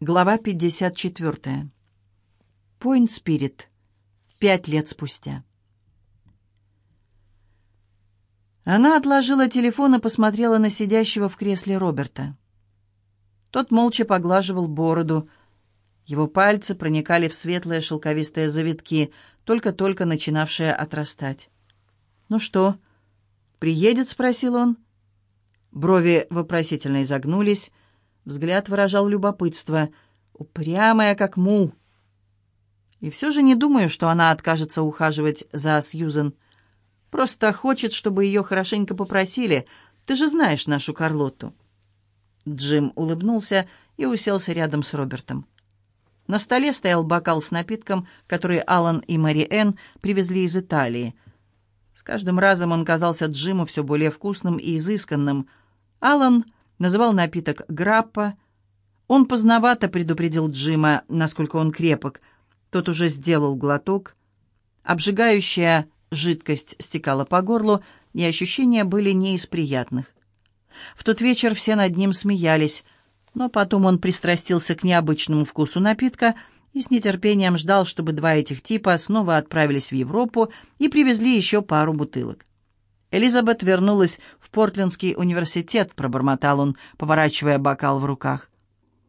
Глава 54. Point Spirit. Пять лет спустя. Она отложила телефон и посмотрела на сидящего в кресле Роберта. Тот молча поглаживал бороду. Его пальцы проникали в светлые шелковистые завитки, только-только начинавшие отрастать. «Ну что, приедет?» — спросил он. Брови вопросительно изогнулись, — Взгляд выражал любопытство. Упрямая, как мул. И все же не думаю, что она откажется ухаживать за Сьюзен. Просто хочет, чтобы ее хорошенько попросили. Ты же знаешь нашу Карлотту. Джим улыбнулся и уселся рядом с Робертом. На столе стоял бокал с напитком, который Алан и Мари Энн привезли из Италии. С каждым разом он казался Джиму все более вкусным и изысканным. Алан называл напиток «граппа». Он поздновато предупредил Джима, насколько он крепок. Тот уже сделал глоток. Обжигающая жидкость стекала по горлу, и ощущения были не из приятных. В тот вечер все над ним смеялись, но потом он пристрастился к необычному вкусу напитка и с нетерпением ждал, чтобы два этих типа снова отправились в Европу и привезли еще пару бутылок. Элизабет вернулась в Портлендский университет, пробормотал он, поворачивая бокал в руках.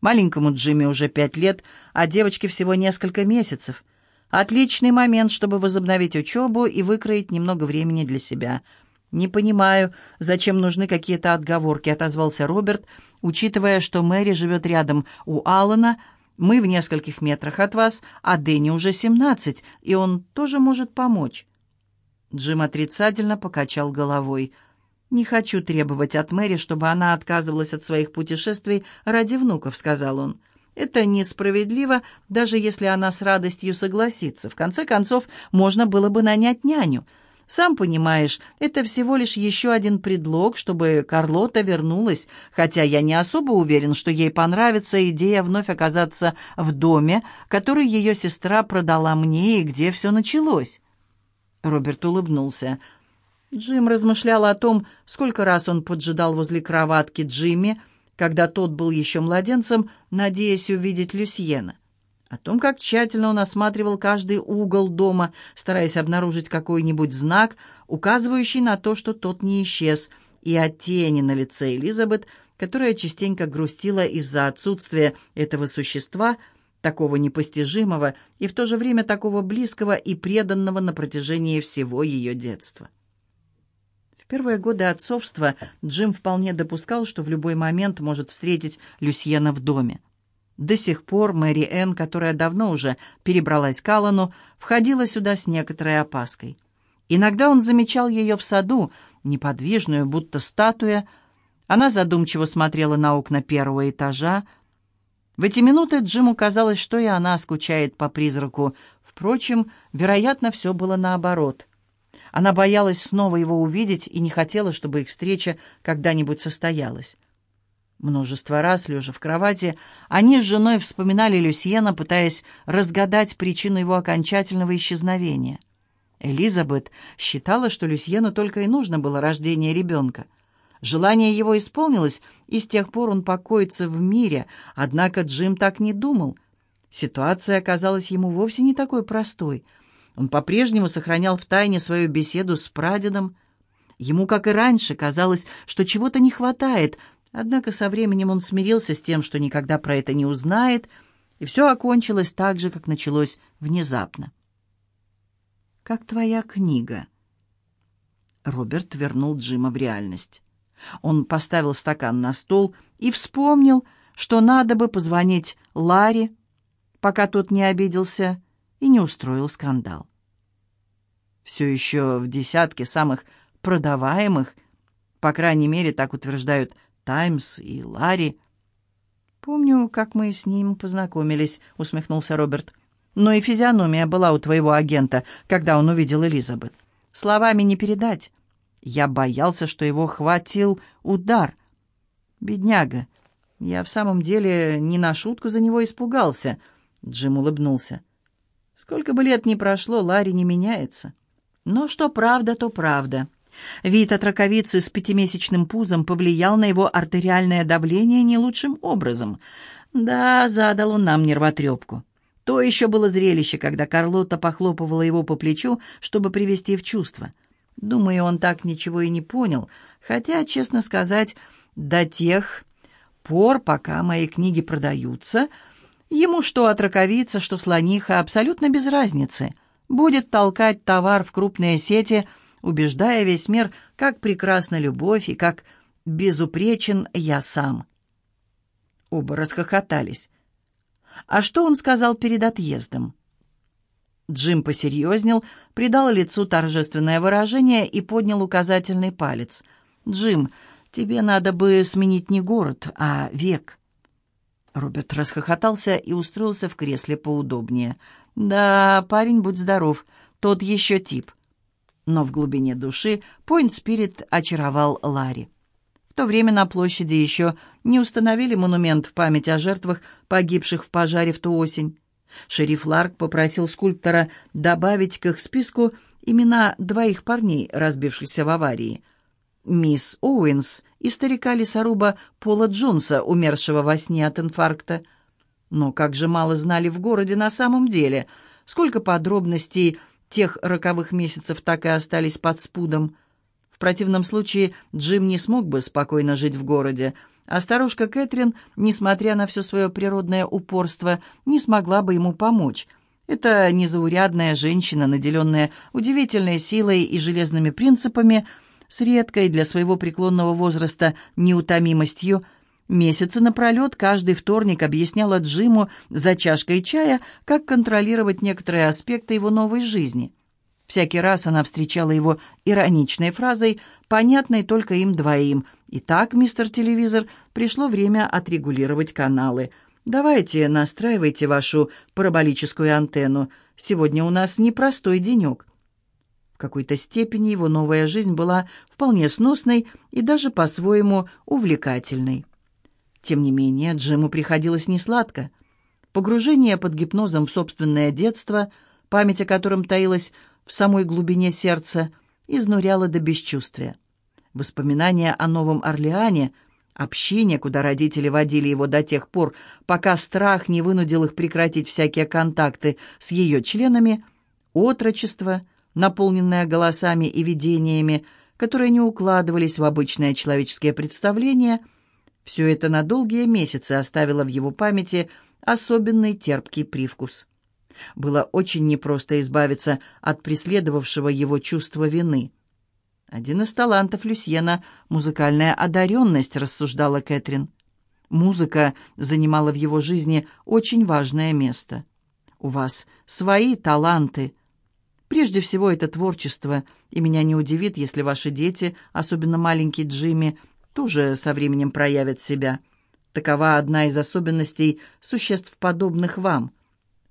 Маленькому Джимми уже пять лет, а девочке всего несколько месяцев. Отличный момент, чтобы возобновить учебу и выкроить немного времени для себя. «Не понимаю, зачем нужны какие-то отговорки», — отозвался Роберт, учитывая, что Мэри живет рядом у Аллана, мы в нескольких метрах от вас, а Дэнни уже семнадцать, и он тоже может помочь. Джим отрицательно покачал головой. «Не хочу требовать от Мэри, чтобы она отказывалась от своих путешествий ради внуков», — сказал он. «Это несправедливо, даже если она с радостью согласится. В конце концов, можно было бы нанять няню. Сам понимаешь, это всего лишь еще один предлог, чтобы Карлота вернулась, хотя я не особо уверен, что ей понравится идея вновь оказаться в доме, который ее сестра продала мне и где все началось». Роберт улыбнулся. Джим размышлял о том, сколько раз он поджидал возле кроватки Джимми, когда тот был еще младенцем, надеясь увидеть Люсьена. О том, как тщательно он осматривал каждый угол дома, стараясь обнаружить какой-нибудь знак, указывающий на то, что тот не исчез, и о тени на лице Элизабет, которая частенько грустила из-за отсутствия этого существа — такого непостижимого и в то же время такого близкого и преданного на протяжении всего ее детства. В первые годы отцовства Джим вполне допускал, что в любой момент может встретить Люсьена в доме. До сих пор Мэри Энн, которая давно уже перебралась к Аллану, входила сюда с некоторой опаской. Иногда он замечал ее в саду, неподвижную, будто статуя. Она задумчиво смотрела на окна первого этажа, в эти минуты Джиму казалось, что и она скучает по призраку. Впрочем, вероятно, все было наоборот. Она боялась снова его увидеть и не хотела, чтобы их встреча когда-нибудь состоялась. Множество раз, лежа в кровати, они с женой вспоминали Люсьена, пытаясь разгадать причину его окончательного исчезновения. Элизабет считала, что Люсьену только и нужно было рождение ребенка — Желание его исполнилось, и с тех пор он покоится в мире, однако Джим так не думал. Ситуация оказалась ему вовсе не такой простой. Он по-прежнему сохранял в тайне свою беседу с прадедом. Ему, как и раньше, казалось, что чего-то не хватает, однако со временем он смирился с тем, что никогда про это не узнает, и все окончилось так же, как началось внезапно. «Как твоя книга?» Роберт вернул Джима в реальность. Он поставил стакан на стол и вспомнил, что надо бы позвонить Ларе, пока тот не обиделся и не устроил скандал. Все еще в десятке самых продаваемых, по крайней мере, так утверждают «Таймс» и «Ларри». «Помню, как мы с ним познакомились», — усмехнулся Роберт. «Но и физиономия была у твоего агента, когда он увидел Элизабет. Словами не передать». Я боялся, что его хватил удар. Бедняга. Я в самом деле не на шутку за него испугался. Джим улыбнулся. Сколько бы лет ни прошло, Ларри не меняется. Но что правда, то правда. Вид от раковицы с пятимесячным пузом повлиял на его артериальное давление не лучшим образом. Да, задал он нам нервотрепку. То еще было зрелище, когда Карлотта похлопывала его по плечу, чтобы привести в чувство. Думаю, он так ничего и не понял, хотя, честно сказать, до тех пор, пока мои книги продаются, ему что отраковица, что слониха, абсолютно без разницы. Будет толкать товар в крупные сети, убеждая весь мир, как прекрасна любовь и как безупречен я сам. Оба расхохотались. А что он сказал перед отъездом? Джим посерьезнел, придал лицу торжественное выражение и поднял указательный палец. «Джим, тебе надо бы сменить не город, а век». Роберт расхохотался и устроился в кресле поудобнее. «Да, парень, будь здоров, тот еще тип». Но в глубине души Пойнт Спирит очаровал Ларри. В то время на площади еще не установили монумент в память о жертвах, погибших в пожаре в ту осень. Шериф Ларк попросил скульптора добавить к их списку имена двоих парней, разбившихся в аварии. Мисс Оуэнс и старика-лесоруба Пола Джонса, умершего во сне от инфаркта. Но как же мало знали в городе на самом деле. Сколько подробностей тех роковых месяцев так и остались под спудом. В противном случае Джим не смог бы спокойно жить в городе, а старушка Кэтрин, несмотря на все свое природное упорство, не смогла бы ему помочь. Это незаурядная женщина, наделенная удивительной силой и железными принципами, с редкой для своего преклонного возраста неутомимостью, Месяцы напролет каждый вторник объясняла Джиму за чашкой чая, как контролировать некоторые аспекты его новой жизни – Всякий раз она встречала его ироничной фразой, понятной только им двоим. «Итак, мистер телевизор, пришло время отрегулировать каналы. Давайте настраивайте вашу параболическую антенну. Сегодня у нас непростой денек». В какой-то степени его новая жизнь была вполне сносной и даже по-своему увлекательной. Тем не менее, Джиму приходилось несладко. Погружение под гипнозом в собственное детство, память о котором таилась в самой глубине сердца, изнуряло до бесчувствия. Воспоминания о Новом Орлеане, общине, куда родители водили его до тех пор, пока страх не вынудил их прекратить всякие контакты с ее членами, отрочество, наполненное голосами и видениями, которые не укладывались в обычное человеческое представление, все это на долгие месяцы оставило в его памяти особенный терпкий привкус. Было очень непросто избавиться от преследовавшего его чувства вины. «Один из талантов Люсьена — музыкальная одаренность», — рассуждала Кэтрин. Музыка занимала в его жизни очень важное место. «У вас свои таланты», Прежде всего, это творчество, и меня не удивит, если ваши дети, особенно маленький Джимми, тоже со временем проявят себя. Такова одна из особенностей существ, подобных вам.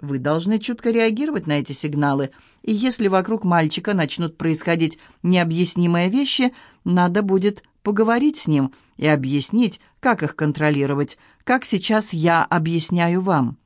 Вы должны чутко реагировать на эти сигналы, и если вокруг мальчика начнут происходить необъяснимые вещи, надо будет поговорить с ним и объяснить, как их контролировать, как сейчас я объясняю вам.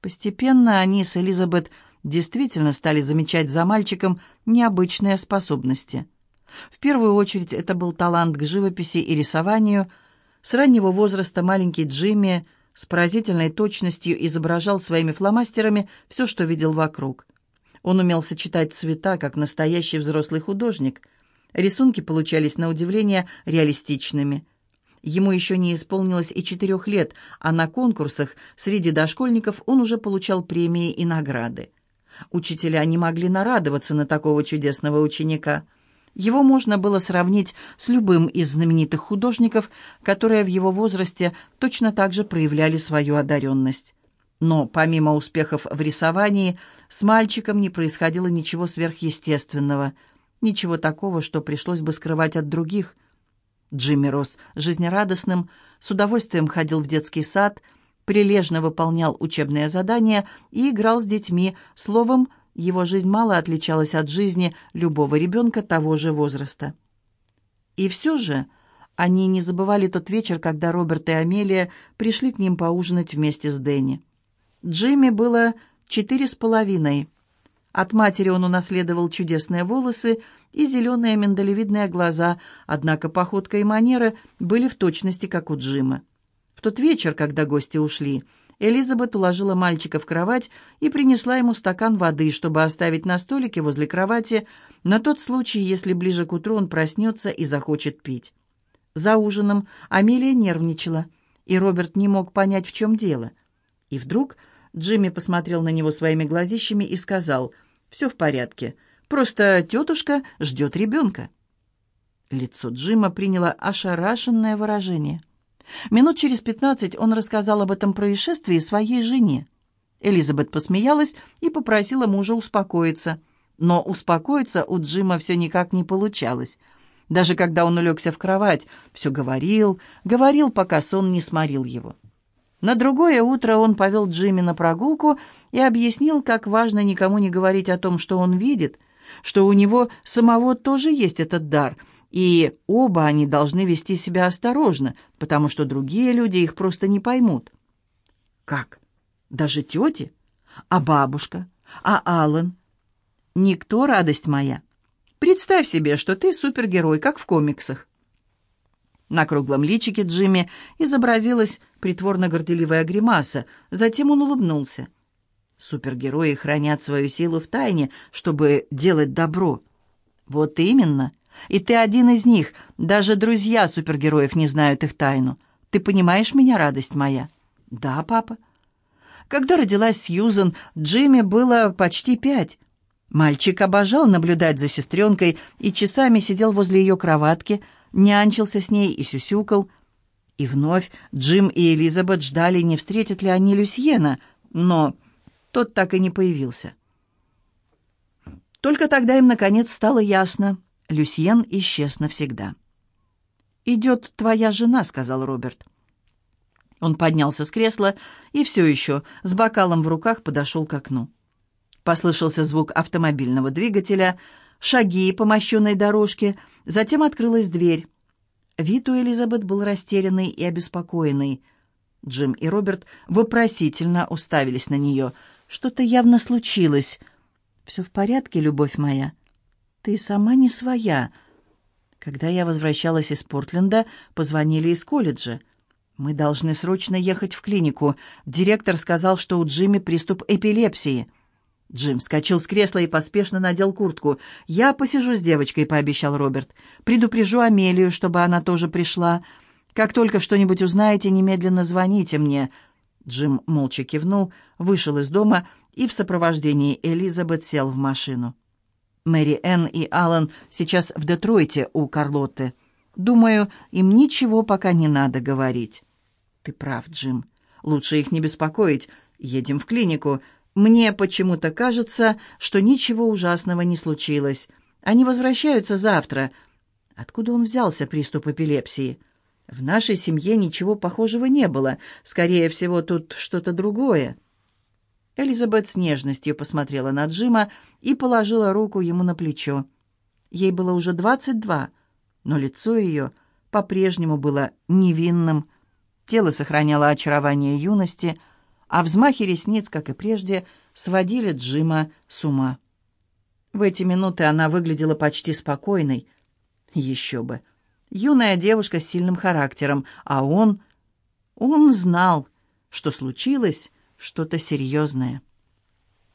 Постепенно они с Элизабет действительно стали замечать за мальчиком необычные способности. В первую очередь это был талант к живописи и рисованию. С раннего возраста маленький Джимми – с поразительной точностью изображал своими фломастерами все, что видел вокруг. Он умел сочетать цвета, как настоящий взрослый художник. Рисунки получались на удивление реалистичными. Ему еще не исполнилось и четырех лет, а на конкурсах среди дошкольников он уже получал премии и награды. Учителя не могли нарадоваться на такого чудесного ученика – его можно было сравнить с любым из знаменитых художников, которые в его возрасте точно так же проявляли свою одаренность. Но помимо успехов в рисовании, с мальчиком не происходило ничего сверхъестественного, ничего такого, что пришлось бы скрывать от других. Джимми рос жизнерадостным, с удовольствием ходил в детский сад, прилежно выполнял учебные задания и играл с детьми, словом, его жизнь мало отличалась от жизни любого ребенка того же возраста. И все же они не забывали тот вечер, когда Роберт и Амелия пришли к ним поужинать вместе с Дэнни. Джимми было четыре с половиной. От матери он унаследовал чудесные волосы и зеленые миндалевидные глаза, однако походка и манеры были в точности, как у Джима. В тот вечер, когда гости ушли, Элизабет уложила мальчика в кровать и принесла ему стакан воды, чтобы оставить на столике возле кровати на тот случай, если ближе к утру он проснется и захочет пить. За ужином Амелия нервничала, и Роберт не мог понять, в чем дело. И вдруг Джимми посмотрел на него своими глазищами и сказал, «Все в порядке, просто тетушка ждет ребенка». Лицо Джима приняло ошарашенное выражение. Минут через пятнадцать он рассказал об этом происшествии своей жене. Элизабет посмеялась и попросила мужа успокоиться. Но успокоиться у Джима все никак не получалось. Даже когда он улегся в кровать, все говорил, говорил, пока сон не сморил его. На другое утро он повел Джимми на прогулку и объяснил, как важно никому не говорить о том, что он видит, что у него самого тоже есть этот дар — и оба они должны вести себя осторожно, потому что другие люди их просто не поймут. Как? Даже тети? А бабушка? А Аллен? Никто, радость моя. Представь себе, что ты супергерой, как в комиксах. На круглом личике Джимми изобразилась притворно-горделивая гримаса, затем он улыбнулся. Супергерои хранят свою силу в тайне, чтобы делать добро. Вот именно. И ты один из них. Даже друзья супергероев не знают их тайну. Ты понимаешь меня, радость моя?» «Да, папа». Когда родилась Сьюзен, Джимми было почти пять. Мальчик обожал наблюдать за сестренкой и часами сидел возле ее кроватки, нянчился с ней и сюсюкал. И вновь Джим и Элизабет ждали, не встретят ли они Люсьена, но тот так и не появился. Только тогда им, наконец, стало ясно. Люсьен исчез навсегда. «Идет твоя жена», — сказал Роберт. Он поднялся с кресла и все еще с бокалом в руках подошел к окну. Послышался звук автомобильного двигателя, шаги по мощенной дорожке, затем открылась дверь. Вид у Элизабет был растерянный и обеспокоенный. Джим и Роберт вопросительно уставились на нее. «Что-то явно случилось. Все в порядке, любовь моя?» Ты сама не своя. Когда я возвращалась из Портленда, позвонили из колледжа. Мы должны срочно ехать в клинику. Директор сказал, что у Джимми приступ эпилепсии. Джим вскочил с кресла и поспешно надел куртку. «Я посижу с девочкой», — пообещал Роберт. «Предупрежу Амелию, чтобы она тоже пришла. Как только что-нибудь узнаете, немедленно звоните мне». Джим молча кивнул, вышел из дома и в сопровождении Элизабет сел в машину. Мэри Энн и Алан сейчас в Детройте у Карлотты. Думаю, им ничего пока не надо говорить». «Ты прав, Джим. Лучше их не беспокоить. Едем в клинику. Мне почему-то кажется, что ничего ужасного не случилось. Они возвращаются завтра. Откуда он взялся, приступ эпилепсии? В нашей семье ничего похожего не было. Скорее всего, тут что-то другое». Элизабет с нежностью посмотрела на Джима и положила руку ему на плечо. Ей было уже двадцать два, но лицо ее по-прежнему было невинным, тело сохраняло очарование юности, а взмахи ресниц, как и прежде, сводили Джима с ума. В эти минуты она выглядела почти спокойной. Еще бы. Юная девушка с сильным характером, а он... Он знал, что случилось что-то серьезное.